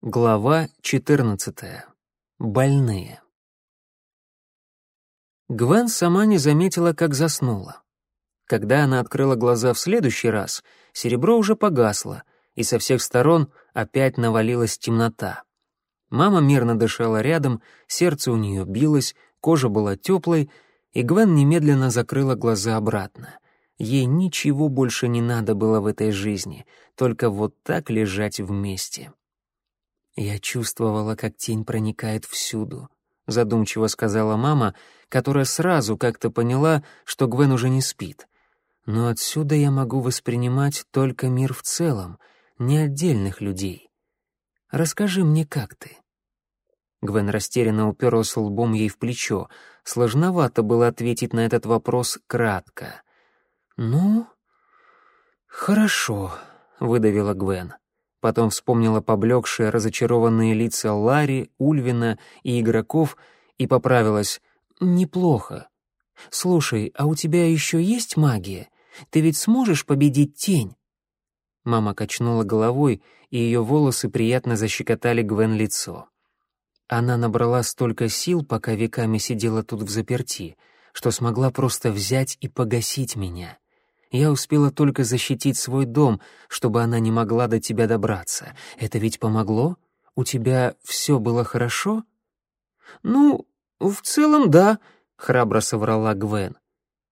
Глава 14. Больные. Гвен сама не заметила, как заснула. Когда она открыла глаза в следующий раз, серебро уже погасло, и со всех сторон опять навалилась темнота. Мама мирно дышала рядом, сердце у нее билось, кожа была теплой, и Гвен немедленно закрыла глаза обратно. Ей ничего больше не надо было в этой жизни, только вот так лежать вместе. «Я чувствовала, как тень проникает всюду», — задумчиво сказала мама, которая сразу как-то поняла, что Гвен уже не спит. «Но отсюда я могу воспринимать только мир в целом, не отдельных людей. Расскажи мне, как ты?» Гвен растерянно уперлась лбом ей в плечо. Сложновато было ответить на этот вопрос кратко. «Ну, хорошо», — выдавила Гвен. Потом вспомнила поблекшие, разочарованные лица Ларри, Ульвина и игроков и поправилась. «Неплохо. Слушай, а у тебя еще есть магия? Ты ведь сможешь победить тень?» Мама качнула головой, и ее волосы приятно защекотали Гвен лицо. Она набрала столько сил, пока веками сидела тут в заперти, что смогла просто взять и погасить меня. Я успела только защитить свой дом, чтобы она не могла до тебя добраться. Это ведь помогло? У тебя все было хорошо?» «Ну, в целом, да», — храбро соврала Гвен.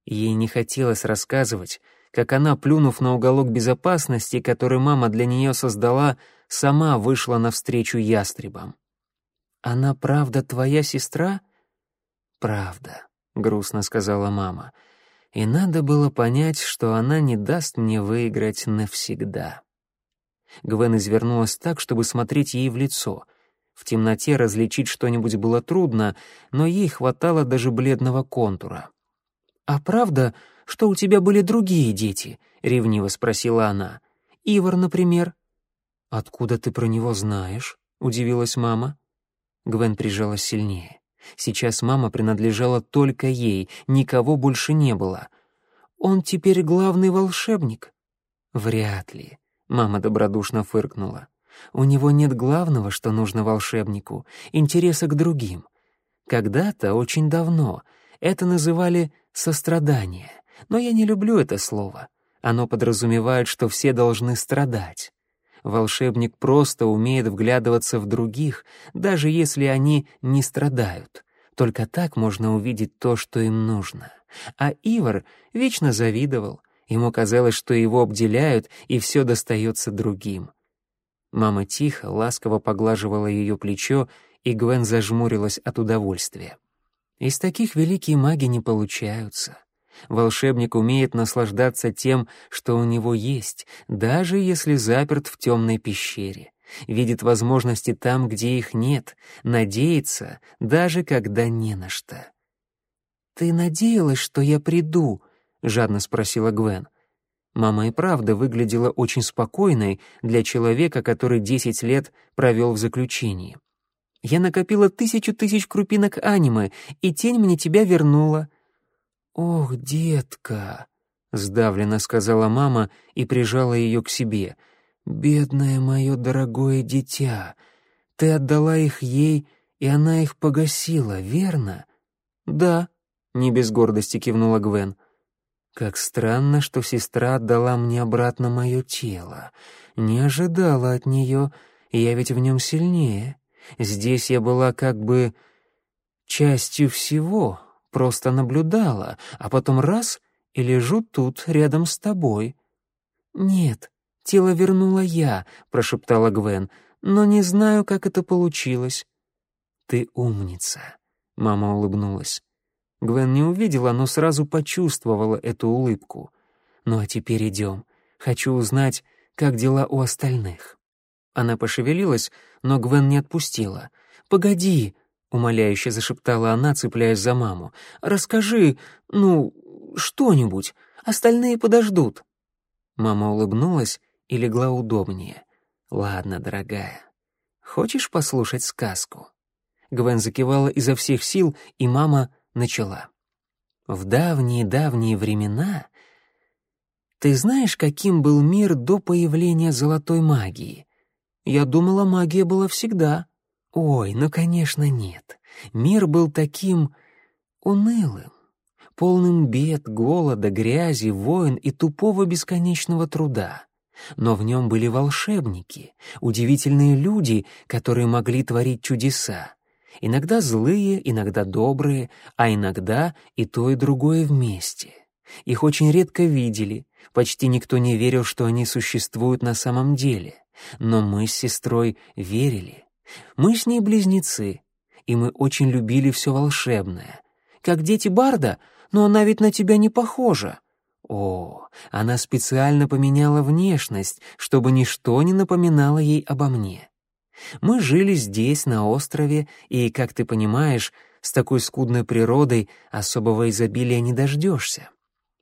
Ей не хотелось рассказывать, как она, плюнув на уголок безопасности, который мама для нее создала, сама вышла навстречу ястребам. «Она правда твоя сестра?» «Правда», — грустно сказала мама и надо было понять, что она не даст мне выиграть навсегда. Гвен извернулась так, чтобы смотреть ей в лицо. В темноте различить что-нибудь было трудно, но ей хватало даже бледного контура. «А правда, что у тебя были другие дети?» — ревниво спросила она. «Ивар, например». «Откуда ты про него знаешь?» — удивилась мама. Гвен прижалась сильнее. Сейчас мама принадлежала только ей, никого больше не было. Он теперь главный волшебник? Вряд ли, мама добродушно фыркнула. У него нет главного, что нужно волшебнику, интереса к другим. Когда-то, очень давно, это называли сострадание, но я не люблю это слово. Оно подразумевает, что все должны страдать. Волшебник просто умеет вглядываться в других, даже если они не страдают. Только так можно увидеть то, что им нужно. А Ивар вечно завидовал. Ему казалось, что его обделяют, и все достается другим. Мама тихо, ласково поглаживала ее плечо, и Гвен зажмурилась от удовольствия. Из таких великие маги не получаются. Волшебник умеет наслаждаться тем, что у него есть, даже если заперт в темной пещере. Видит возможности там, где их нет, надеется, даже когда не на что. «Ты надеялась, что я приду?» — жадно спросила Гвен. Мама и правда выглядела очень спокойной для человека, который десять лет провел в заключении. «Я накопила тысячу тысяч крупинок аниме, и тень мне тебя вернула. «Ох, детка!» — сдавленно сказала мама и прижала ее к себе. «Бедное мое дорогое дитя! Ты отдала их ей, и она их погасила, верно?» «Да», — не без гордости кивнула Гвен. «Как странно, что сестра отдала мне обратно мое тело. Не ожидала от нее, я ведь в нем сильнее. Здесь я была как бы частью всего, просто наблюдала, а потом раз — и лежу тут, рядом с тобой». «Нет, тело вернула я», — прошептала Гвен, «но не знаю, как это получилось». «Ты умница», — мама улыбнулась. Гвен не увидела, но сразу почувствовала эту улыбку. «Ну а теперь идем. Хочу узнать, как дела у остальных». Она пошевелилась, но Гвен не отпустила. «Погоди», — умоляюще зашептала она, цепляясь за маму. «Расскажи, ну, что-нибудь. Остальные подождут». Мама улыбнулась и легла удобнее. «Ладно, дорогая. Хочешь послушать сказку?» Гвен закивала изо всех сил, и мама начала. «В давние-давние времена ты знаешь, каким был мир до появления золотой магии? Я думала, магия была всегда. Ой, ну, конечно, нет. Мир был таким унылым, полным бед, голода, грязи, войн и тупого бесконечного труда. Но в нем были волшебники, удивительные люди, которые могли творить чудеса. Иногда злые, иногда добрые, а иногда и то, и другое вместе. Их очень редко видели, почти никто не верил, что они существуют на самом деле. Но мы с сестрой верили. Мы с ней близнецы, и мы очень любили все волшебное. Как дети Барда, но она ведь на тебя не похожа. О, она специально поменяла внешность, чтобы ничто не напоминало ей обо мне. Мы жили здесь, на острове, и, как ты понимаешь, с такой скудной природой особого изобилия не дождешься.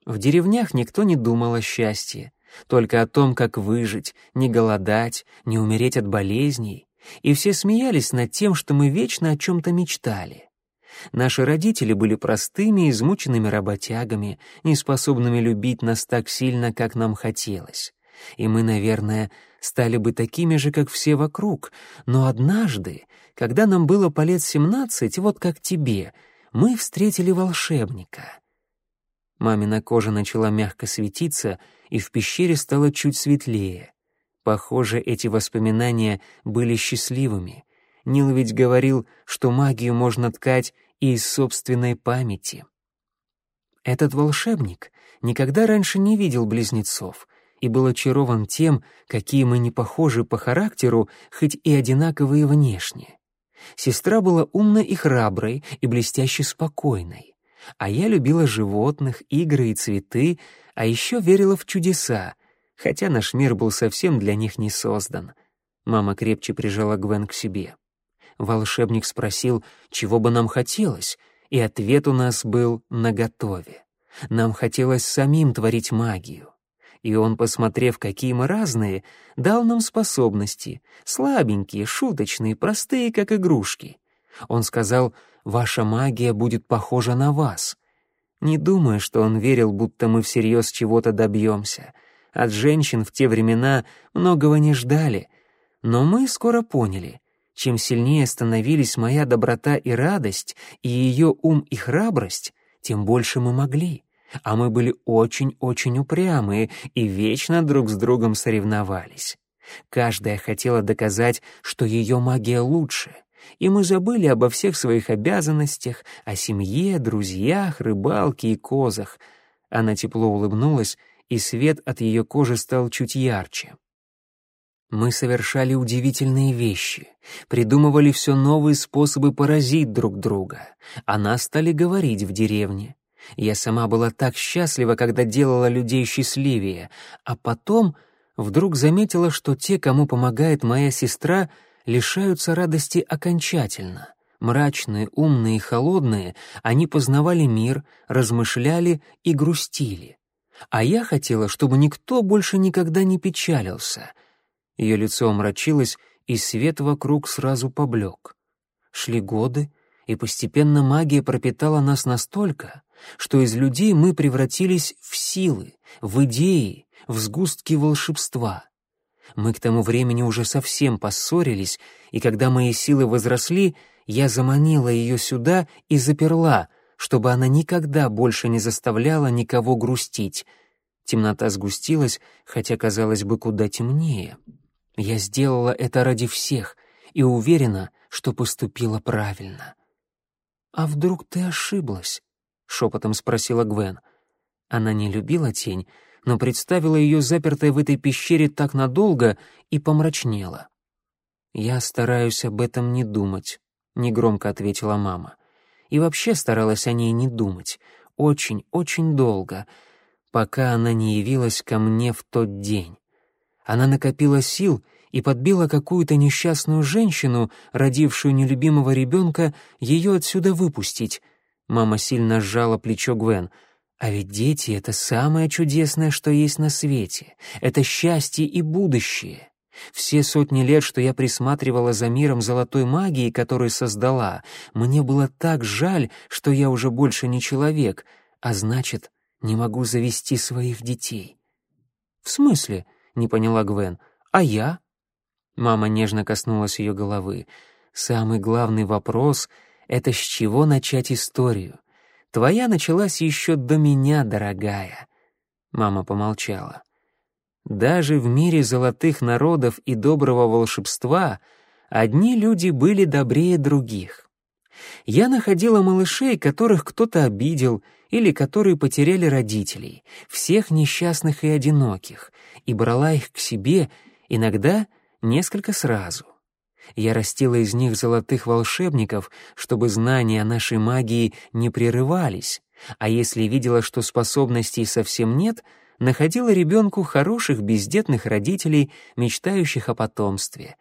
В деревнях никто не думал о счастье, только о том, как выжить, не голодать, не умереть от болезней, и все смеялись над тем, что мы вечно о чем-то мечтали. Наши родители были простыми, измученными работягами, неспособными любить нас так сильно, как нам хотелось. И мы, наверное, стали бы такими же, как все вокруг. Но однажды, когда нам было по лет семнадцать, вот как тебе, мы встретили волшебника. Мамина кожа начала мягко светиться, и в пещере стало чуть светлее. Похоже, эти воспоминания были счастливыми. Нил ведь говорил, что магию можно ткать и из собственной памяти. Этот волшебник никогда раньше не видел близнецов и был очарован тем, какие мы не похожи по характеру, хоть и одинаковые внешне. Сестра была умной и храброй, и блестяще спокойной. А я любила животных, игры и цветы, а еще верила в чудеса, хотя наш мир был совсем для них не создан. Мама крепче прижала Гвен к себе. Волшебник спросил, чего бы нам хотелось, и ответ у нас был наготове. Нам хотелось самим творить магию. И он, посмотрев, какие мы разные, дал нам способности, слабенькие, шуточные, простые, как игрушки. Он сказал, «Ваша магия будет похожа на вас». Не думаю, что он верил, будто мы всерьез чего-то добьемся. От женщин в те времена многого не ждали. Но мы скоро поняли, чем сильнее становились моя доброта и радость, и ее ум и храбрость, тем больше мы могли. А мы были очень-очень упрямые и вечно друг с другом соревновались. Каждая хотела доказать, что ее магия лучше, и мы забыли обо всех своих обязанностях, о семье, друзьях, рыбалке и козах. Она тепло улыбнулась, и свет от ее кожи стал чуть ярче. Мы совершали удивительные вещи, придумывали все новые способы поразить друг друга, о нас стали говорить в деревне. Я сама была так счастлива, когда делала людей счастливее, а потом вдруг заметила, что те, кому помогает моя сестра, лишаются радости окончательно. Мрачные, умные и холодные, они познавали мир, размышляли и грустили. А я хотела, чтобы никто больше никогда не печалился — ее лицо омрачилось, и свет вокруг сразу поблек. Шли годы, и постепенно магия пропитала нас настолько, что из людей мы превратились в силы, в идеи, в сгустки волшебства. Мы к тому времени уже совсем поссорились, и когда мои силы возросли, я заманила ее сюда и заперла, чтобы она никогда больше не заставляла никого грустить. Темнота сгустилась, хотя казалось бы куда темнее. Я сделала это ради всех и уверена, что поступила правильно. «А вдруг ты ошиблась?» — шепотом спросила Гвен. Она не любила тень, но представила ее запертой в этой пещере так надолго и помрачнела. «Я стараюсь об этом не думать», — негромко ответила мама. «И вообще старалась о ней не думать. Очень-очень долго, пока она не явилась ко мне в тот день. Она накопила сил и подбила какую-то несчастную женщину, родившую нелюбимого ребенка, ее отсюда выпустить. Мама сильно сжала плечо Гвен. А ведь дети — это самое чудесное, что есть на свете. Это счастье и будущее. Все сотни лет, что я присматривала за миром золотой магии, которую создала, мне было так жаль, что я уже больше не человек, а значит, не могу завести своих детей. «В смысле?» — не поняла Гвен. «А я?» Мама нежно коснулась ее головы. «Самый главный вопрос — это с чего начать историю? Твоя началась еще до меня, дорогая». Мама помолчала. «Даже в мире золотых народов и доброго волшебства одни люди были добрее других. Я находила малышей, которых кто-то обидел или которые потеряли родителей, всех несчастных и одиноких, и брала их к себе, иногда несколько сразу. Я растила из них золотых волшебников, чтобы знания о нашей магии не прерывались, а если видела, что способностей совсем нет, находила ребенку хороших бездетных родителей, мечтающих о потомстве.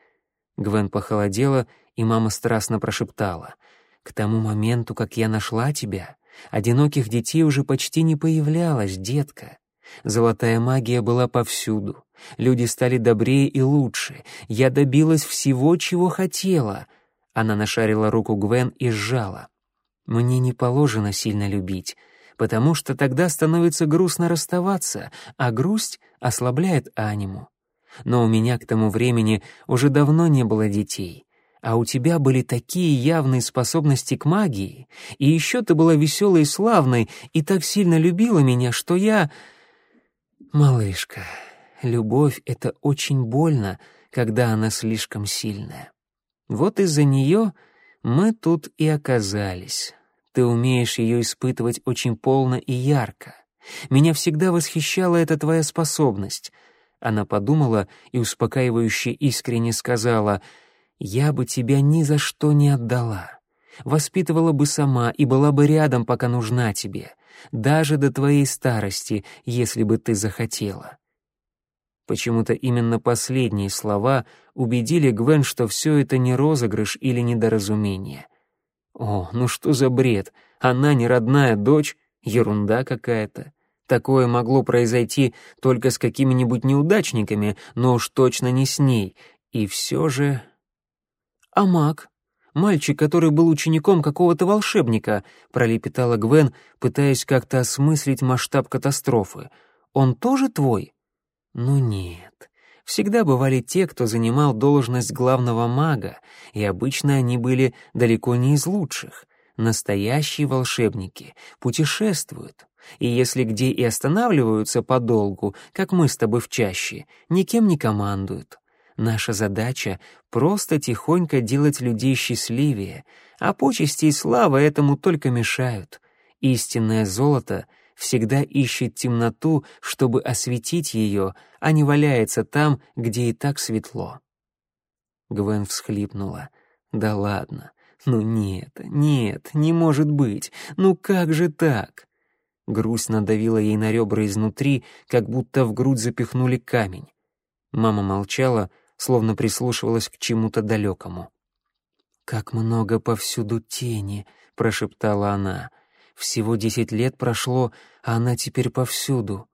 Гвен похолодела, и мама страстно прошептала. «К тому моменту, как я нашла тебя, одиноких детей уже почти не появлялось, детка. Золотая магия была повсюду. Люди стали добрее и лучше. Я добилась всего, чего хотела. Она нашарила руку Гвен и сжала. Мне не положено сильно любить, потому что тогда становится грустно расставаться, а грусть ослабляет аниму. Но у меня к тому времени уже давно не было детей. А у тебя были такие явные способности к магии, и еще ты была веселой и славной, и так сильно любила меня, что я... Малышка, любовь — это очень больно, когда она слишком сильная. Вот из-за нее мы тут и оказались. Ты умеешь ее испытывать очень полно и ярко. Меня всегда восхищала эта твоя способность. Она подумала и успокаивающе искренне сказала, «Я бы тебя ни за что не отдала. Воспитывала бы сама и была бы рядом, пока нужна тебе даже до твоей старости, если бы ты захотела». Почему-то именно последние слова убедили Гвен, что все это не розыгрыш или недоразумение. О, ну что за бред? Она не родная дочь? Ерунда какая-то. Такое могло произойти только с какими-нибудь неудачниками, но уж точно не с ней. И все же... А маг? Мальчик, который был учеником какого-то волшебника», — пролепетала Гвен, пытаясь как-то осмыслить масштаб катастрофы. «Он тоже твой?» «Ну нет. Всегда бывали те, кто занимал должность главного мага, и обычно они были далеко не из лучших. Настоящие волшебники путешествуют, и если где и останавливаются подолгу, как мы с тобой в чаще, никем не командуют. Наша задача — просто тихонько делать людей счастливее, а почести и слава этому только мешают. Истинное золото всегда ищет темноту, чтобы осветить ее, а не валяется там, где и так светло. Гвен всхлипнула. «Да ладно. Ну нет, нет, не может быть. Ну как же так?» Грусть надавила ей на ребра изнутри, как будто в грудь запихнули камень. Мама молчала, — словно прислушивалась к чему-то далекому. «Как много повсюду тени», — прошептала она. «Всего десять лет прошло, а она теперь повсюду.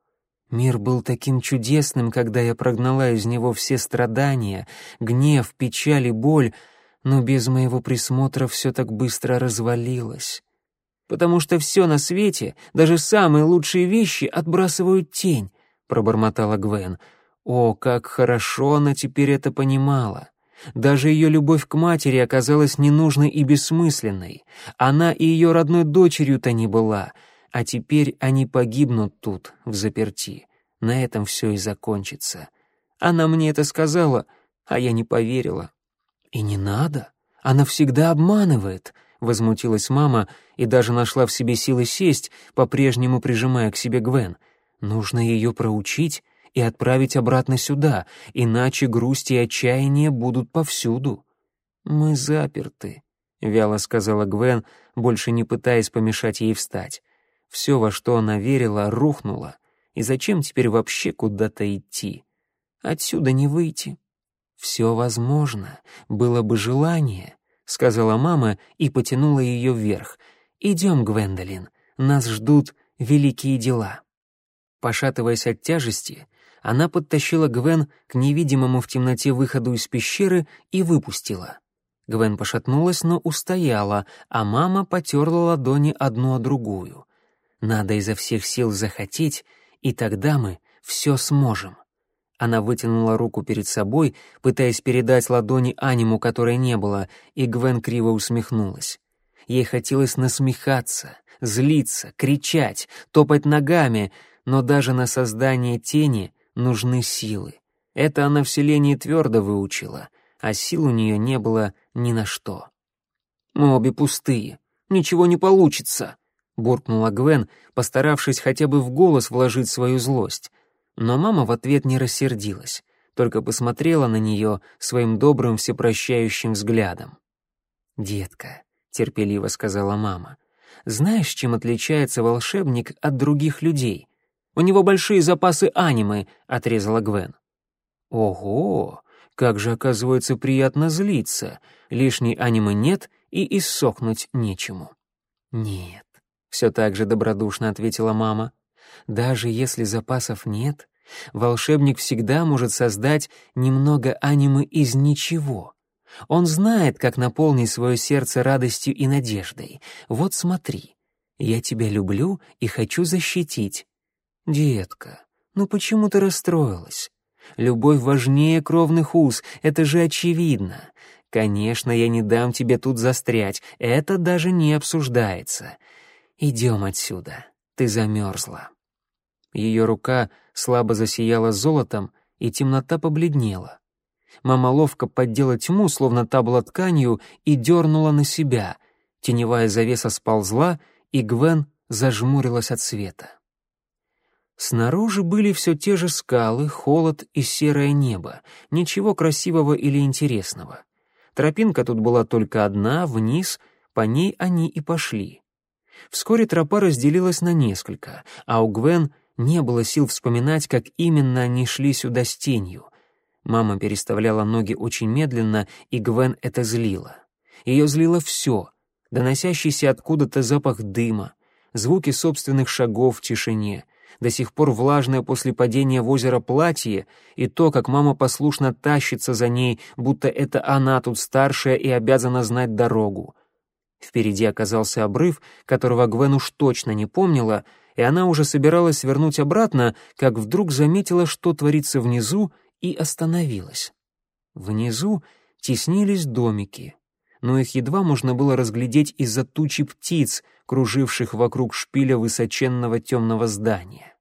Мир был таким чудесным, когда я прогнала из него все страдания, гнев, печаль и боль, но без моего присмотра все так быстро развалилось. Потому что все на свете, даже самые лучшие вещи, отбрасывают тень», — пробормотала Гвен. О, как хорошо она теперь это понимала. Даже ее любовь к матери оказалась ненужной и бессмысленной. Она и ее родной дочерью-то не была, а теперь они погибнут тут, в заперти. На этом все и закончится. Она мне это сказала, а я не поверила. И не надо, она всегда обманывает, возмутилась мама и даже нашла в себе силы сесть, по-прежнему прижимая к себе Гвен. Нужно ее проучить, и отправить обратно сюда, иначе грусть и отчаяние будут повсюду. Мы заперты, вяло сказала Гвен, больше не пытаясь помешать ей встать. Все, во что она верила, рухнуло. И зачем теперь вообще куда-то идти? Отсюда не выйти. Все возможно, было бы желание, сказала мама и потянула ее вверх. Идем, Гвендолин, нас ждут великие дела. Пошатываясь от тяжести, она подтащила Гвен к невидимому в темноте выходу из пещеры и выпустила. Гвен пошатнулась, но устояла, а мама потерла ладони одну о другую. Надо изо всех сил захотеть, и тогда мы все сможем. Она вытянула руку перед собой, пытаясь передать ладони аниму, которой не было, и Гвен криво усмехнулась. Ей хотелось насмехаться, злиться, кричать, топать ногами, но даже на создание тени нужны силы. Это она в селении твердо выучила, а сил у нее не было ни на что. «Мы обе пустые, ничего не получится», — буркнула Гвен, постаравшись хотя бы в голос вложить свою злость. Но мама в ответ не рассердилась, только посмотрела на нее своим добрым всепрощающим взглядом. «Детка», — терпеливо сказала мама, — «знаешь, чем отличается волшебник от других людей?» «У него большие запасы анимы», — отрезала Гвен. «Ого, как же, оказывается, приятно злиться. Лишней анимы нет и иссохнуть нечему». «Нет», — все так же добродушно ответила мама. «Даже если запасов нет, Волшебник всегда может создать немного анимы из ничего. Он знает, как наполнить свое сердце радостью и надеждой. Вот смотри, я тебя люблю и хочу защитить. Детка, ну почему ты расстроилась? Любовь важнее кровных уз, это же очевидно. Конечно, я не дам тебе тут застрять, это даже не обсуждается. Идем отсюда, ты замерзла. Ее рука слабо засияла золотом, и темнота побледнела. Мама ловко поддела тьму, словно та была тканью, и дернула на себя. Теневая завеса сползла, и Гвен зажмурилась от света. Снаружи были все те же скалы, холод и серое небо, ничего красивого или интересного. Тропинка тут была только одна, вниз, по ней они и пошли. Вскоре тропа разделилась на несколько, а у Гвен не было сил вспоминать, как именно они шли сюда с тенью. Мама переставляла ноги очень медленно, и Гвен это злило. Ее злило все — доносящийся откуда-то запах дыма, звуки собственных шагов в тишине, до сих пор влажное после падения в озеро платье и то, как мама послушно тащится за ней, будто это она тут старшая и обязана знать дорогу. Впереди оказался обрыв, которого Гвен уж точно не помнила, и она уже собиралась вернуть обратно, как вдруг заметила, что творится внизу, и остановилась. Внизу теснились домики, но их едва можно было разглядеть из-за тучи птиц, круживших вокруг шпиля высоченного темного здания.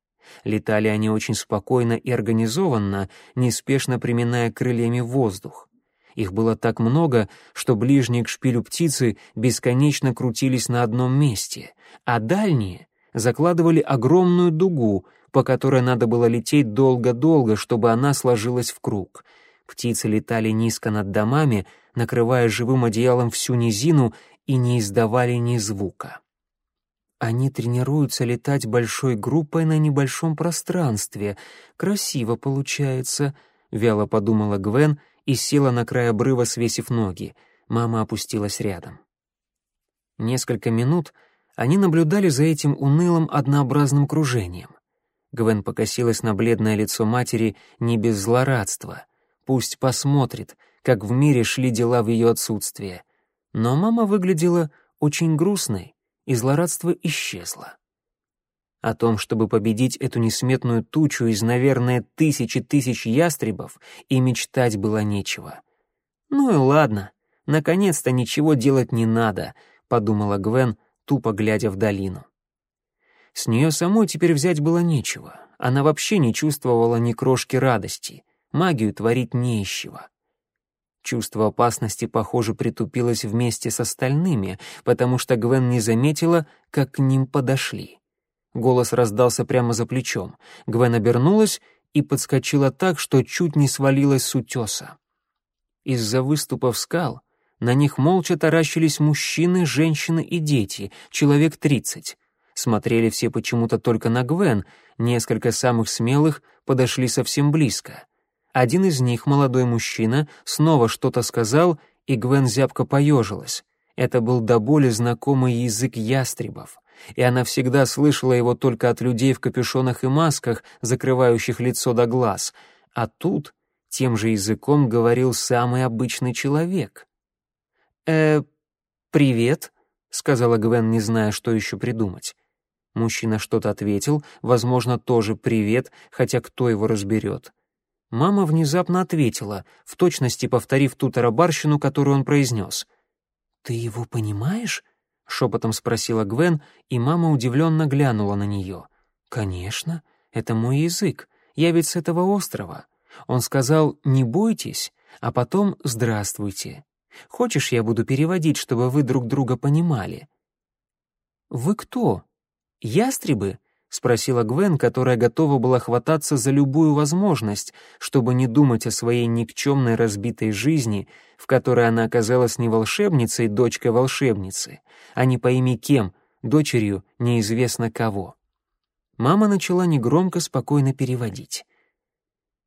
Летали они очень спокойно и организованно, неспешно приминая крыльями воздух. Их было так много, что ближние к шпилю птицы бесконечно крутились на одном месте, а дальние закладывали огромную дугу, по которой надо было лететь долго-долго, чтобы она сложилась в круг. Птицы летали низко над домами, накрывая живым одеялом всю низину и не издавали ни звука. Они тренируются летать большой группой на небольшом пространстве. Красиво получается, вяло подумала Гвен и села на край обрыва, свесив ноги. Мама опустилась рядом. Несколько минут — они наблюдали за этим унылым однообразным кружением. Гвен покосилась на бледное лицо матери не без злорадства. Пусть посмотрит, как в мире шли дела в ее отсутствие. Но мама выглядела очень грустной, и злорадство исчезло. О том, чтобы победить эту несметную тучу из, наверное, тысячи тысяч ястребов, и мечтать было нечего. «Ну и ладно, наконец-то ничего делать не надо», — подумала Гвен, — тупо глядя в долину. С нее самой теперь взять было нечего. Она вообще не чувствовала ни крошки радости. Магию творить не из чего. Чувство опасности, похоже, притупилось вместе с остальными, потому что Гвен не заметила, как к ним подошли. Голос раздался прямо за плечом. Гвен обернулась и подскочила так, что чуть не свалилась с утеса. Из-за выступов скал на них молча таращились мужчины, женщины и дети, человек тридцать. Смотрели все почему-то только на Гвен, несколько самых смелых подошли совсем близко. Один из них, молодой мужчина, снова что-то сказал, и Гвен зябко поежилась. Это был до боли знакомый язык ястребов, и она всегда слышала его только от людей в капюшонах и масках, закрывающих лицо до глаз. А тут тем же языком говорил самый обычный человек. «Э, привет», — сказала Гвен, не зная, что еще придумать. Мужчина что-то ответил, возможно, тоже «привет», хотя кто его разберет. Мама внезапно ответила, в точности повторив ту тарабарщину, которую он произнес. «Ты его понимаешь?» — шепотом спросила Гвен, и мама удивленно глянула на нее. «Конечно, это мой язык, я ведь с этого острова». Он сказал «не бойтесь», а потом «здравствуйте». Хочешь, я буду переводить, чтобы вы друг друга понимали?» «Вы кто? Ястребы?» — спросила Гвен, которая готова была хвататься за любую возможность, чтобы не думать о своей никчемной разбитой жизни, в которой она оказалась не волшебницей, дочкой волшебницы, а не пойми кем, дочерью неизвестно кого. Мама начала негромко, спокойно переводить.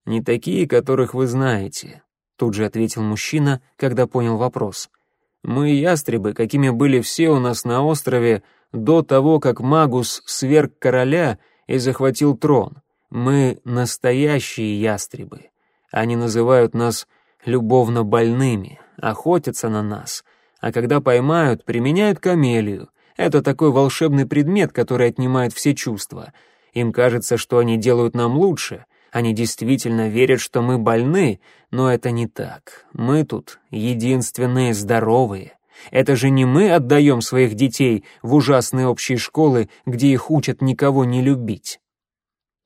«Не такие, которых вы знаете тут же ответил мужчина, когда понял вопрос. Мы ястребы, какими были все у нас на острове до того, как Магус сверг короля и захватил трон. Мы настоящие ястребы. Они называют нас любовно больными, охотятся на нас, а когда поймают, применяют камелию. Это такой волшебный предмет, который отнимает все чувства. Им кажется, что они делают нам лучше, они действительно верят, что мы больны, но это не так. Мы тут единственные здоровые. Это же не мы отдаем своих детей в ужасные общие школы, где их учат никого не любить.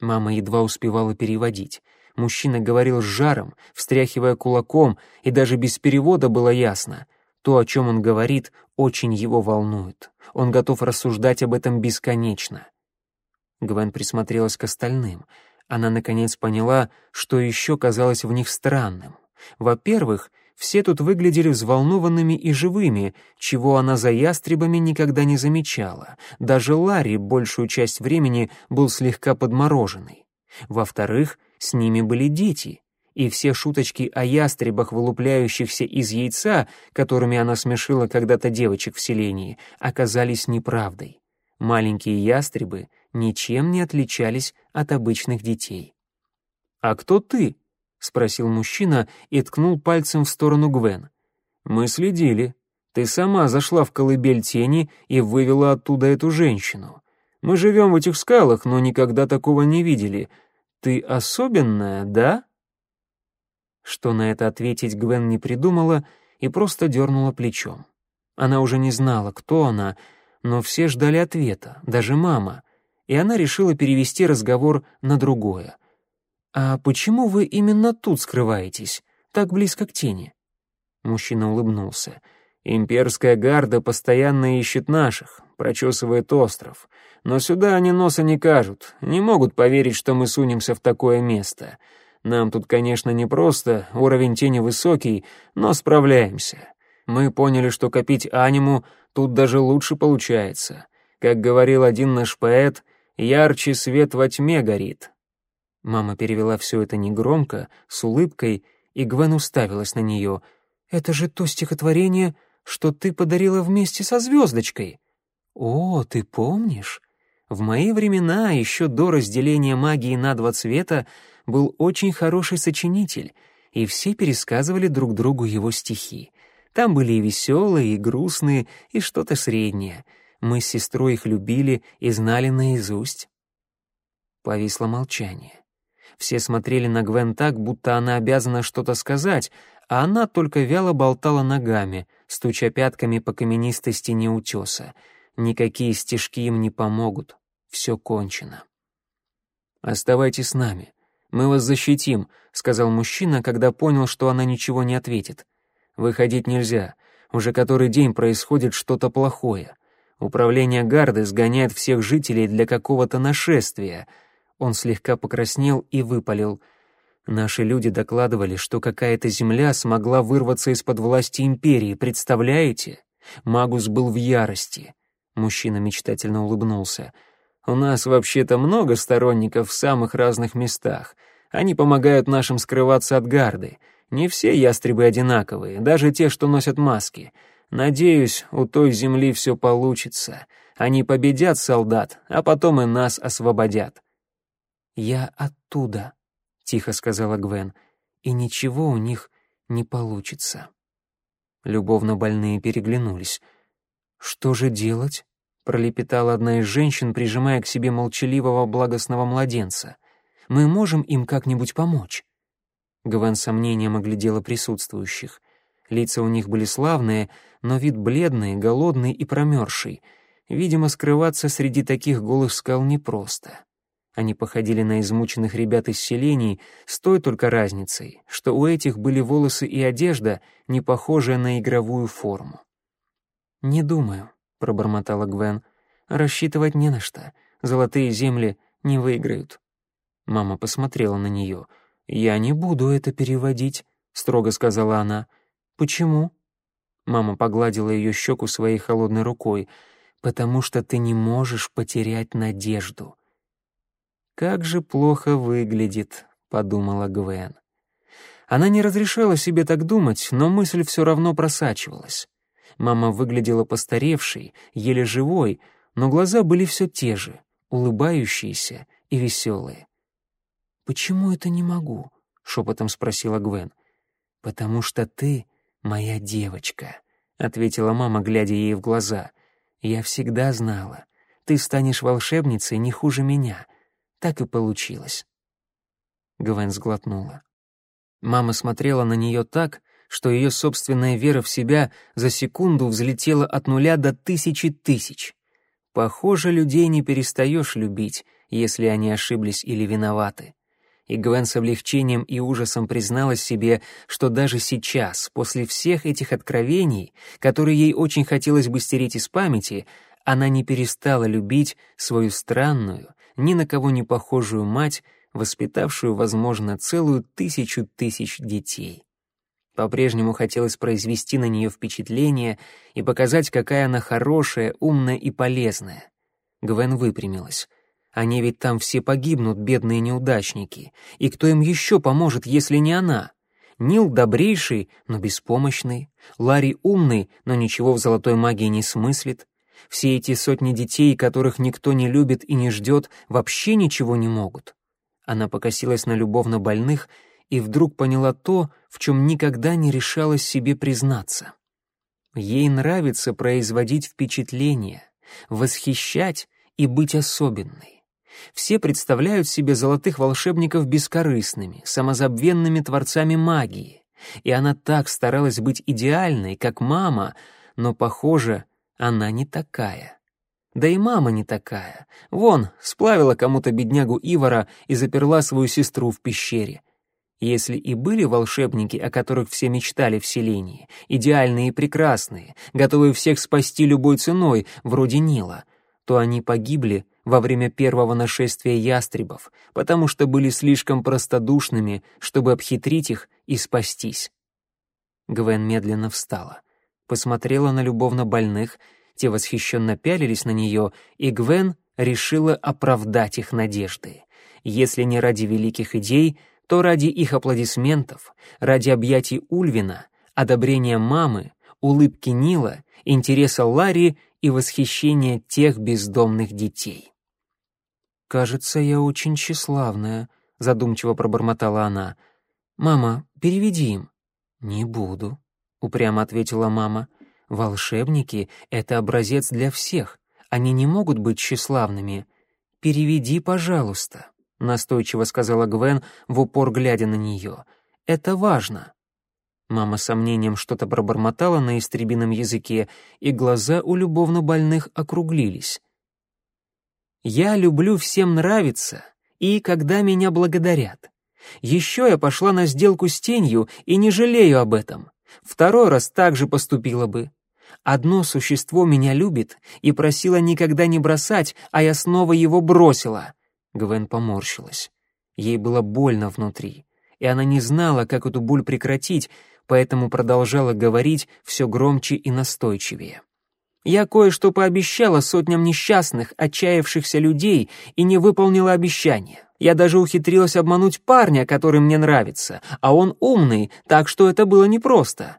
Мама едва успевала переводить. Мужчина говорил с жаром, встряхивая кулаком, и даже без перевода было ясно. То, о чем он говорит, очень его волнует. Он готов рассуждать об этом бесконечно. Гвен присмотрелась к остальным — она наконец поняла, что еще казалось в них странным. Во-первых, все тут выглядели взволнованными и живыми, чего она за ястребами никогда не замечала. Даже Ларри большую часть времени был слегка подмороженный. Во-вторых, с ними были дети, и все шуточки о ястребах, вылупляющихся из яйца, которыми она смешила когда-то девочек в селении, оказались неправдой. Маленькие ястребы ничем не отличались от обычных детей. «А кто ты?» — спросил мужчина и ткнул пальцем в сторону Гвен. «Мы следили. Ты сама зашла в колыбель тени и вывела оттуда эту женщину. Мы живем в этих скалах, но никогда такого не видели. Ты особенная, да?» Что на это ответить Гвен не придумала и просто дернула плечом. Она уже не знала, кто она, но все ждали ответа, даже мама и она решила перевести разговор на другое. «А почему вы именно тут скрываетесь, так близко к тени?» Мужчина улыбнулся. «Имперская гарда постоянно ищет наших, прочесывает остров. Но сюда они носа не кажут, не могут поверить, что мы сунемся в такое место. Нам тут, конечно, не просто, уровень тени высокий, но справляемся. Мы поняли, что копить аниму тут даже лучше получается. Как говорил один наш поэт — ярче свет во тьме горит». Мама перевела все это негромко, с улыбкой, и Гвен уставилась на нее. «Это же то стихотворение, что ты подарила вместе со звездочкой». «О, ты помнишь? В мои времена, еще до разделения магии на два цвета, был очень хороший сочинитель, и все пересказывали друг другу его стихи. Там были и веселые, и грустные, и что-то среднее — мы с сестрой их любили и знали наизусть. Повисло молчание. Все смотрели на Гвен так, будто она обязана что-то сказать, а она только вяло болтала ногами, стуча пятками по каменистой стене утеса. Никакие стежки им не помогут. Все кончено. «Оставайтесь с нами. Мы вас защитим», — сказал мужчина, когда понял, что она ничего не ответит. «Выходить нельзя. Уже который день происходит что-то плохое. Управление гарды сгоняет всех жителей для какого-то нашествия. Он слегка покраснел и выпалил. Наши люди докладывали, что какая-то земля смогла вырваться из-под власти империи, представляете? Магус был в ярости. Мужчина мечтательно улыбнулся. У нас вообще-то много сторонников в самых разных местах. Они помогают нашим скрываться от гарды. Не все ястребы одинаковые, даже те, что носят маски. Надеюсь, у той земли все получится. Они победят солдат, а потом и нас освободят». «Я оттуда», — тихо сказала Гвен, — «и ничего у них не получится». Любовно больные переглянулись. «Что же делать?» — пролепетала одна из женщин, прижимая к себе молчаливого благостного младенца. «Мы можем им как-нибудь помочь?» Гвен сомнением оглядела присутствующих. Лица у них были славные, но вид бледный, голодный и промерзший. Видимо, скрываться среди таких голых скал непросто. Они походили на измученных ребят из селений, с той только разницей, что у этих были волосы и одежда, не похожие на игровую форму. «Не думаю», — пробормотала Гвен. «Рассчитывать не на что. Золотые земли не выиграют». Мама посмотрела на нее. «Я не буду это переводить», — строго сказала она. «Почему?» Мама погладила ее щеку своей холодной рукой. «Потому что ты не можешь потерять надежду». «Как же плохо выглядит», — подумала Гвен. Она не разрешала себе так думать, но мысль все равно просачивалась. Мама выглядела постаревшей, еле живой, но глаза были все те же, улыбающиеся и веселые. «Почему это не могу?» — шепотом спросила Гвен. «Потому что ты моя девочка», — ответила мама, глядя ей в глаза. «Я всегда знала. Ты станешь волшебницей не хуже меня. Так и получилось». Гвен сглотнула. Мама смотрела на нее так, что ее собственная вера в себя за секунду взлетела от нуля до тысячи тысяч. Похоже, людей не перестаешь любить, если они ошиблись или виноваты. И Гвен с облегчением и ужасом призналась себе, что даже сейчас, после всех этих откровений, которые ей очень хотелось бы стереть из памяти, она не перестала любить свою странную, ни на кого не похожую мать, воспитавшую, возможно, целую тысячу тысяч детей. По-прежнему хотелось произвести на нее впечатление и показать, какая она хорошая, умная и полезная. Гвен выпрямилась. Они ведь там все погибнут, бедные неудачники. И кто им еще поможет, если не она? Нил добрейший, но беспомощный. Ларри умный, но ничего в золотой магии не смыслит. Все эти сотни детей, которых никто не любит и не ждет, вообще ничего не могут. Она покосилась на любовно больных и вдруг поняла то, в чем никогда не решалась себе признаться. Ей нравится производить впечатление, восхищать и быть особенной. Все представляют себе золотых волшебников бескорыстными, самозабвенными творцами магии. И она так старалась быть идеальной, как мама, но, похоже, она не такая. Да и мама не такая. Вон, сплавила кому-то беднягу Ивара и заперла свою сестру в пещере. Если и были волшебники, о которых все мечтали в селении, идеальные и прекрасные, готовые всех спасти любой ценой, вроде Нила, то они погибли во время первого нашествия ястребов, потому что были слишком простодушными, чтобы обхитрить их и спастись. Гвен медленно встала, посмотрела на любовно больных, те восхищенно пялились на нее, и Гвен решила оправдать их надежды. Если не ради великих идей — то ради их аплодисментов, ради объятий Ульвина, одобрения мамы, улыбки Нила, интереса Ларри и восхищения тех бездомных детей. «Кажется, я очень тщеславная», — задумчиво пробормотала она. «Мама, переведи им». «Не буду», — упрямо ответила мама. «Волшебники — это образец для всех. Они не могут быть тщеславными. Переведи, пожалуйста». — настойчиво сказала Гвен, в упор глядя на нее. «Это важно». Мама сомнением что-то пробормотала на истребином языке, и глаза у любовно больных округлились. «Я люблю всем нравиться, и когда меня благодарят. Еще я пошла на сделку с тенью и не жалею об этом. Второй раз так же поступила бы. Одно существо меня любит и просило никогда не бросать, а я снова его бросила. Гвен поморщилась. Ей было больно внутри, и она не знала, как эту боль прекратить, поэтому продолжала говорить все громче и настойчивее. «Я кое-что пообещала сотням несчастных, отчаявшихся людей и не выполнила обещание. Я даже ухитрилась обмануть парня, который мне нравится, а он умный, так что это было непросто».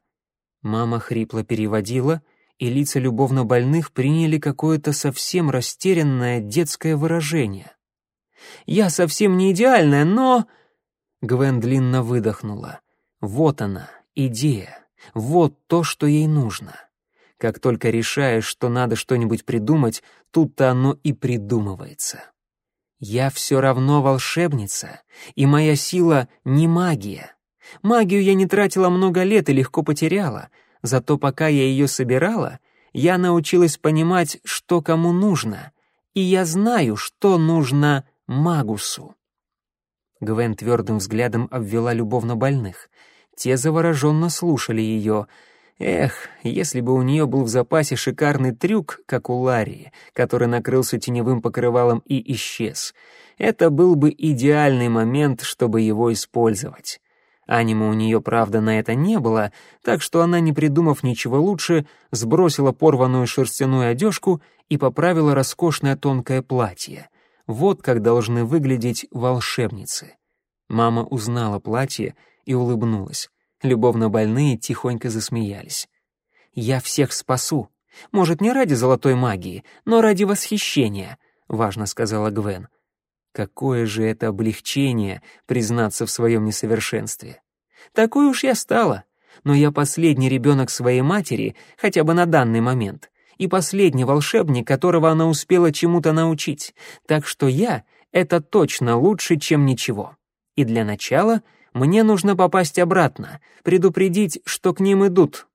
Мама хрипло переводила, и лица любовно больных приняли какое-то совсем растерянное детское выражение. Я совсем не идеальная, но...» Гвен длинно выдохнула. «Вот она, идея. Вот то, что ей нужно. Как только решаешь, что надо что-нибудь придумать, тут-то оно и придумывается. Я все равно волшебница, и моя сила не магия. Магию я не тратила много лет и легко потеряла, зато пока я ее собирала, я научилась понимать, что кому нужно, и я знаю, что нужно Магусу». Гвен твердым взглядом обвела любовно больных. Те завороженно слушали ее. Эх, если бы у нее был в запасе шикарный трюк, как у Ларри, который накрылся теневым покрывалом и исчез, это был бы идеальный момент, чтобы его использовать. Анима у нее, правда, на это не было, так что она, не придумав ничего лучше, сбросила порванную шерстяную одежку и поправила роскошное тонкое платье. Вот как должны выглядеть волшебницы. Мама узнала платье и улыбнулась. Любовно больные тихонько засмеялись. «Я всех спасу. Может, не ради золотой магии, но ради восхищения», — важно сказала Гвен. Какое же это облегчение признаться в своем несовершенстве. Такой уж я стала, но я последний ребенок своей матери, хотя бы на данный момент, и последний волшебник, которого она успела чему-то научить, так что я — это точно лучше, чем ничего. И для начала мне нужно попасть обратно, предупредить, что к ним идут,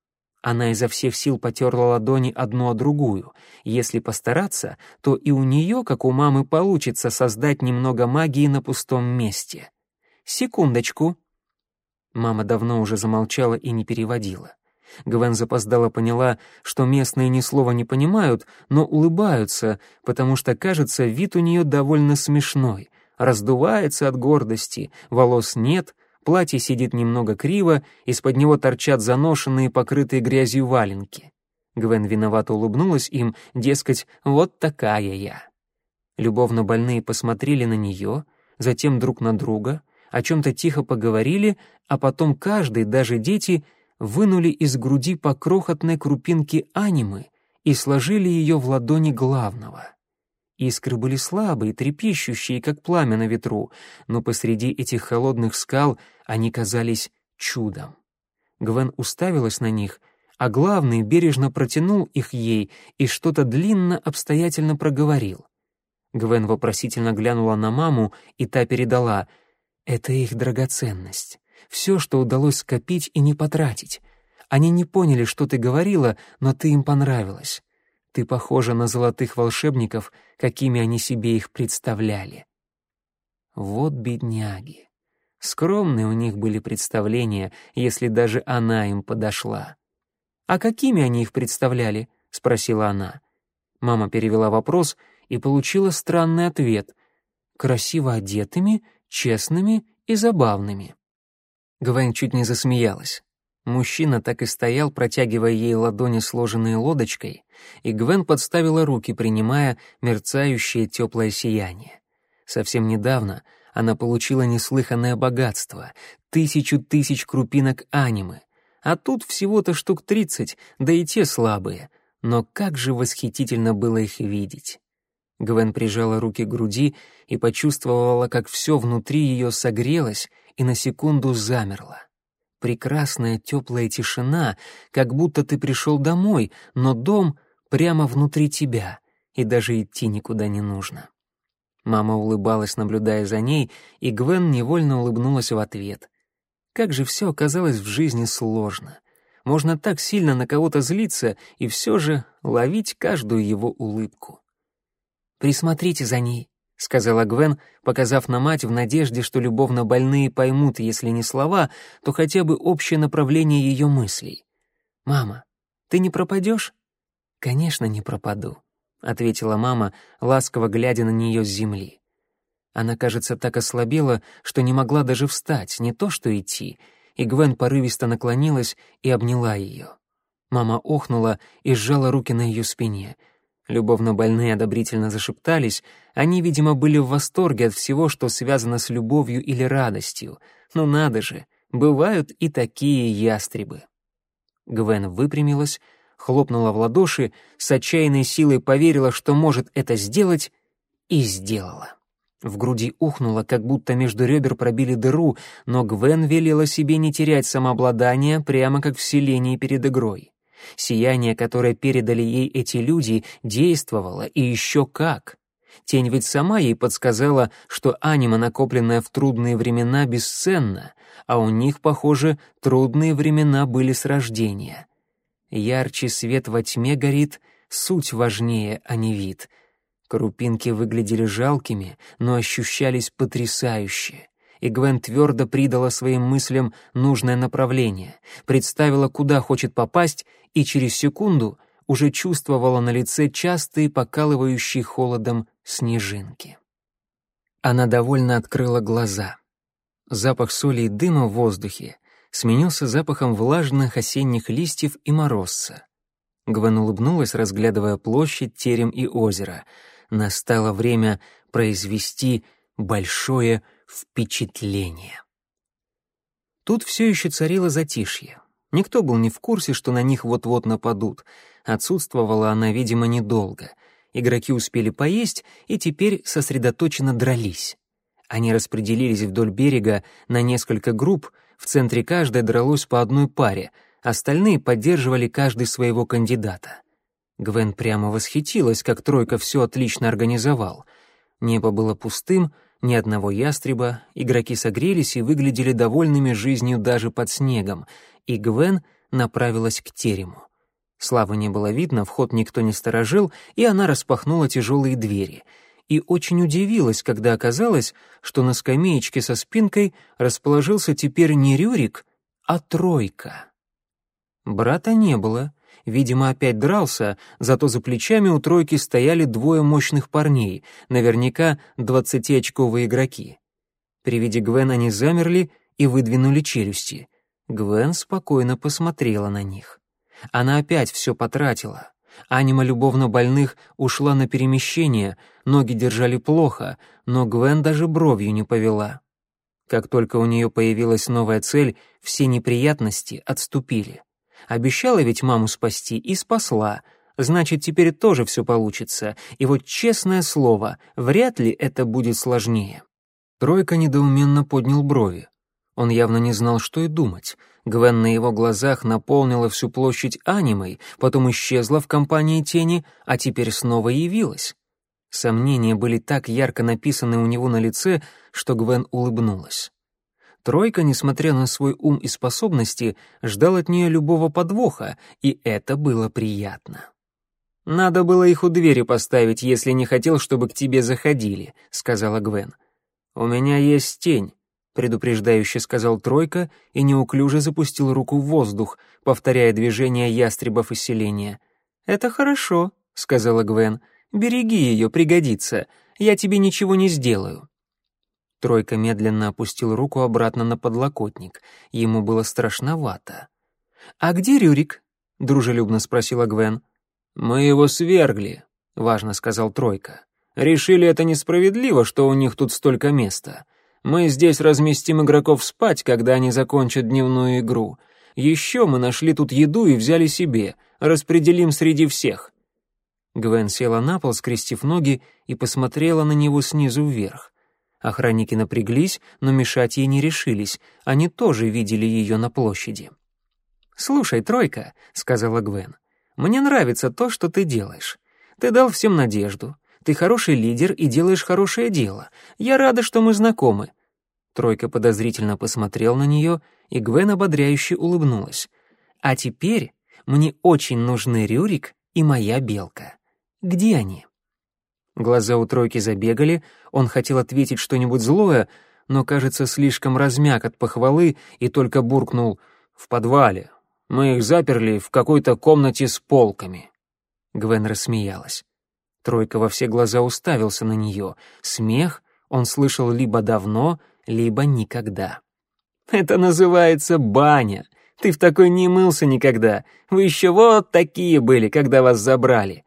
она изо всех сил потерла ладони одну о другую. Если постараться, то и у нее, как у мамы, получится создать немного магии на пустом месте. «Секундочку». Мама давно уже замолчала и не переводила. Гвен запоздала поняла, что местные ни слова не понимают, но улыбаются, потому что, кажется, вид у нее довольно смешной. Раздувается от гордости, волос нет, Платье сидит немного криво, из-под него торчат заношенные, покрытые грязью валенки. Гвен виновато улыбнулась им, дескать, вот такая я. Любовно больные посмотрели на нее, затем друг на друга, о чем-то тихо поговорили, а потом каждый, даже дети, вынули из груди по крохотной крупинке анимы и сложили ее в ладони главного. Искры были слабые, трепещущие, как пламя на ветру, но посреди этих холодных скал они казались чудом. Гвен уставилась на них, а главный бережно протянул их ей и что-то длинно обстоятельно проговорил. Гвен вопросительно глянула на маму, и та передала «Это их драгоценность, все, что удалось скопить и не потратить. Они не поняли, что ты говорила, но ты им понравилась. Ты похожа на золотых волшебников, какими они себе их представляли. Вот бедняги. Скромные у них были представления, если даже она им подошла. «А какими они их представляли?» — спросила она. Мама перевела вопрос и получила странный ответ. «Красиво одетыми, честными и забавными». Гвен чуть не засмеялась. Мужчина так и стоял, протягивая ей ладони, сложенные лодочкой, и Гвен подставила руки, принимая мерцающее теплое сияние. Совсем недавно она получила неслыханное богатство — тысячу тысяч крупинок анимы, а тут всего-то штук тридцать, да и те слабые. Но как же восхитительно было их видеть! Гвен прижала руки к груди и почувствовала, как все внутри ее согрелось и на секунду замерло прекрасная теплая тишина, как будто ты пришел домой, но дом прямо внутри тебя, и даже идти никуда не нужно. Мама улыбалась, наблюдая за ней, и Гвен невольно улыбнулась в ответ. Как же все оказалось в жизни сложно. Можно так сильно на кого-то злиться и все же ловить каждую его улыбку. «Присмотрите за ней», — сказала Гвен, показав на мать в надежде, что любовно больные поймут, если не слова, то хотя бы общее направление ее мыслей. «Мама, ты не пропадешь?» «Конечно, не пропаду», — ответила мама, ласково глядя на нее с земли. Она, кажется, так ослабела, что не могла даже встать, не то что идти, и Гвен порывисто наклонилась и обняла ее. Мама охнула и сжала руки на ее спине — Любовно больные одобрительно зашептались, они, видимо, были в восторге от всего, что связано с любовью или радостью. Ну надо же, бывают и такие ястребы. Гвен выпрямилась, хлопнула в ладоши, с отчаянной силой поверила, что может это сделать, и сделала. В груди ухнуло, как будто между ребер пробили дыру, но Гвен велела себе не терять самообладание, прямо как в селении перед игрой. Сияние, которое передали ей эти люди, действовало, и еще как. Тень ведь сама ей подсказала, что анима, накопленная в трудные времена, бесценна, а у них, похоже, трудные времена были с рождения. Ярче свет во тьме горит, суть важнее, а не вид. Крупинки выглядели жалкими, но ощущались потрясающе. И Гвен твердо придала своим мыслям нужное направление, представила, куда хочет попасть, и через секунду уже чувствовала на лице частые покалывающие холодом снежинки. Она довольно открыла глаза. Запах соли и дыма в воздухе сменился запахом влажных осенних листьев и морозца. Гвен улыбнулась, разглядывая площадь, терем и озеро. Настало время произвести большое впечатление. Тут все еще царило затишье. Никто был не в курсе, что на них вот-вот нападут. Отсутствовала она, видимо, недолго. Игроки успели поесть и теперь сосредоточенно дрались. Они распределились вдоль берега на несколько групп, в центре каждой дралось по одной паре, остальные поддерживали каждый своего кандидата. Гвен прямо восхитилась, как тройка все отлично организовал. Небо было пустым, ни одного ястреба, игроки согрелись и выглядели довольными жизнью даже под снегом, и Гвен направилась к терему. Славы не было видно, вход никто не сторожил, и она распахнула тяжелые двери. И очень удивилась, когда оказалось, что на скамеечке со спинкой расположился теперь не Рюрик, а Тройка. Брата не было. Видимо, опять дрался, зато за плечами у Тройки стояли двое мощных парней, наверняка двадцатиочковые игроки. При виде Гвен они замерли и выдвинули челюсти. Гвен спокойно посмотрела на них. Она опять все потратила. Анима любовно больных ушла на перемещение, ноги держали плохо, но Гвен даже бровью не повела. Как только у нее появилась новая цель, все неприятности отступили. Обещала ведь маму спасти и спасла, значит, теперь тоже все получится, и вот честное слово, вряд ли это будет сложнее. Тройка недоуменно поднял брови. Он явно не знал, что и думать — Гвен на его глазах наполнила всю площадь анимой, потом исчезла в компании тени, а теперь снова явилась. Сомнения были так ярко написаны у него на лице, что Гвен улыбнулась. Тройка, несмотря на свой ум и способности, ждал от нее любого подвоха, и это было приятно. «Надо было их у двери поставить, если не хотел, чтобы к тебе заходили», — сказала Гвен. «У меня есть тень предупреждающе сказал Тройка и неуклюже запустил руку в воздух, повторяя движение ястребов из селения. «Это хорошо», — сказала Гвен. «Береги ее, пригодится. Я тебе ничего не сделаю». Тройка медленно опустил руку обратно на подлокотник. Ему было страшновато. «А где Рюрик?» — дружелюбно спросила Гвен. «Мы его свергли», — важно сказал Тройка. «Решили это несправедливо, что у них тут столько места. Мы здесь разместим игроков спать, когда они закончат дневную игру. Еще мы нашли тут еду и взяли себе. Распределим среди всех». Гвен села на пол, скрестив ноги, и посмотрела на него снизу вверх. Охранники напряглись, но мешать ей не решились. Они тоже видели ее на площади. «Слушай, Тройка», — сказала Гвен, — «мне нравится то, что ты делаешь. Ты дал всем надежду. Ты хороший лидер и делаешь хорошее дело. Я рада, что мы знакомы». Тройка подозрительно посмотрел на нее, и Гвен ободряюще улыбнулась. «А теперь мне очень нужны Рюрик и моя белка. Где они?» Глаза у Тройки забегали, он хотел ответить что-нибудь злое, но, кажется, слишком размяк от похвалы и только буркнул «в подвале. Мы их заперли в какой-то комнате с полками». Гвен рассмеялась. Тройка во все глаза уставился на нее. Смех он слышал либо давно, либо никогда. «Это называется баня. Ты в такой не мылся никогда. Вы еще вот такие были, когда вас забрали».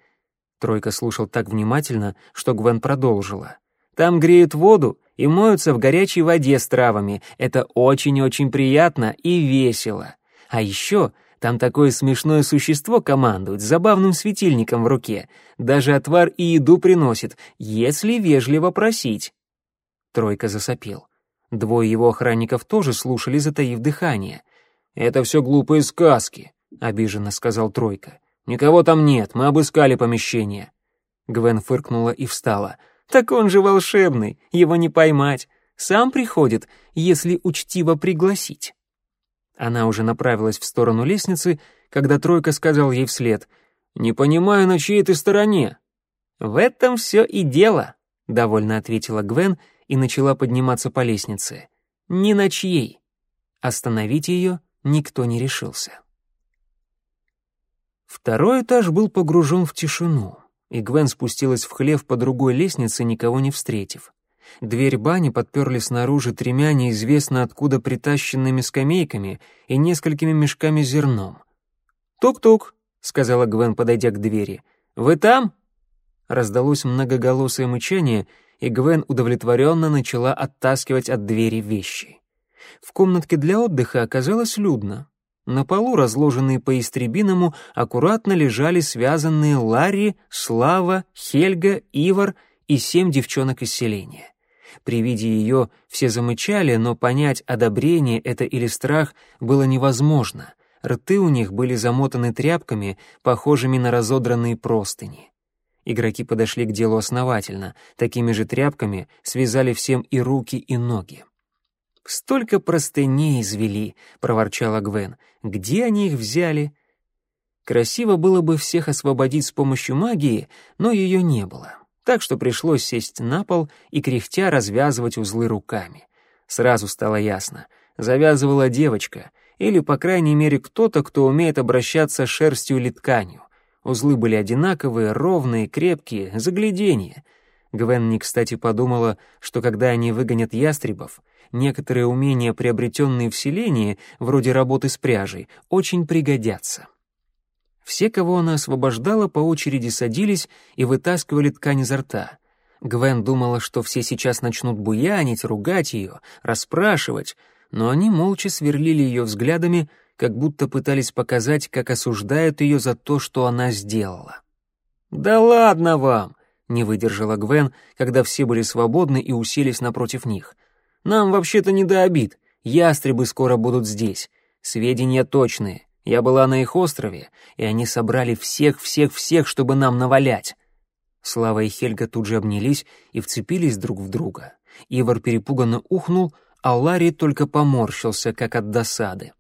Тройка слушал так внимательно, что Гвен продолжила. «Там греют воду и моются в горячей воде с травами. Это очень-очень приятно и весело. А еще там такое смешное существо командует с забавным светильником в руке. Даже отвар и еду приносит, если вежливо просить». Тройка засопел. Двое его охранников тоже слушали, затаив дыхание. «Это все глупые сказки», — обиженно сказал Тройка. «Никого там нет, мы обыскали помещение». Гвен фыркнула и встала. Так он же волшебный, его не поймать. Сам приходит, если учтиво пригласить». Она уже направилась в сторону лестницы, когда Тройка сказал ей вслед «Не понимаю, на чьей ты стороне». «В этом все и дело», — довольно ответила Гвен и начала подниматься по лестнице. «Ни на чьей». Остановить ее никто не решился. Второй этаж был погружен в тишину, и Гвен спустилась в хлев по другой лестнице, никого не встретив. Дверь бани подперли снаружи тремя неизвестно откуда притащенными скамейками и несколькими мешками с зерном. «Тук-тук», — сказала Гвен, подойдя к двери. «Вы там?» Раздалось многоголосое мычание, и Гвен удовлетворенно начала оттаскивать от двери вещи. В комнатке для отдыха оказалось людно. На полу, разложенные по истребиному, аккуратно лежали связанные Ларри, Слава, Хельга, Ивар и семь девчонок из селения. При виде ее все замычали, но понять, одобрение это или страх было невозможно. Рты у них были замотаны тряпками, похожими на разодранные простыни. Игроки подошли к делу основательно, такими же тряпками связали всем и руки, и ноги. «Столько простыней извели», — проворчала Гвен. «Где они их взяли?» Красиво было бы всех освободить с помощью магии, но ее не было так что пришлось сесть на пол и кряхтя развязывать узлы руками. Сразу стало ясно. Завязывала девочка, или, по крайней мере, кто-то, кто умеет обращаться шерстью или тканью. Узлы были одинаковые, ровные, крепкие, загляденье. Гвен не кстати подумала, что когда они выгонят ястребов, некоторые умения, приобретенные в селении, вроде работы с пряжей, очень пригодятся. Все, кого она освобождала, по очереди садились и вытаскивали ткань изо рта. Гвен думала, что все сейчас начнут буянить, ругать ее, расспрашивать, но они молча сверлили ее взглядами, как будто пытались показать, как осуждают ее за то, что она сделала. «Да ладно вам!» — не выдержала Гвен, когда все были свободны и уселись напротив них. «Нам вообще-то не до обид. Ястребы скоро будут здесь. Сведения точные. Я была на их острове, и они собрали всех-всех-всех, чтобы нам навалять. Слава и Хельга тут же обнялись и вцепились друг в друга. Ивар перепуганно ухнул, а Ларри только поморщился, как от досады.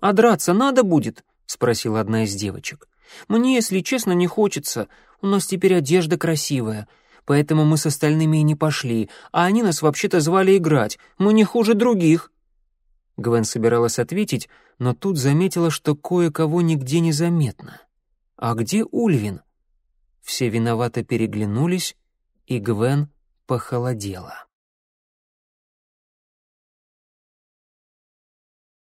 «А драться надо будет?» — спросила одна из девочек. «Мне, если честно, не хочется. У нас теперь одежда красивая, поэтому мы с остальными и не пошли, а они нас вообще-то звали играть. Мы не хуже других». Гвен собиралась ответить, но тут заметила, что кое-кого нигде не заметно. «А где Ульвин?» Все виновато переглянулись, и Гвен похолодела.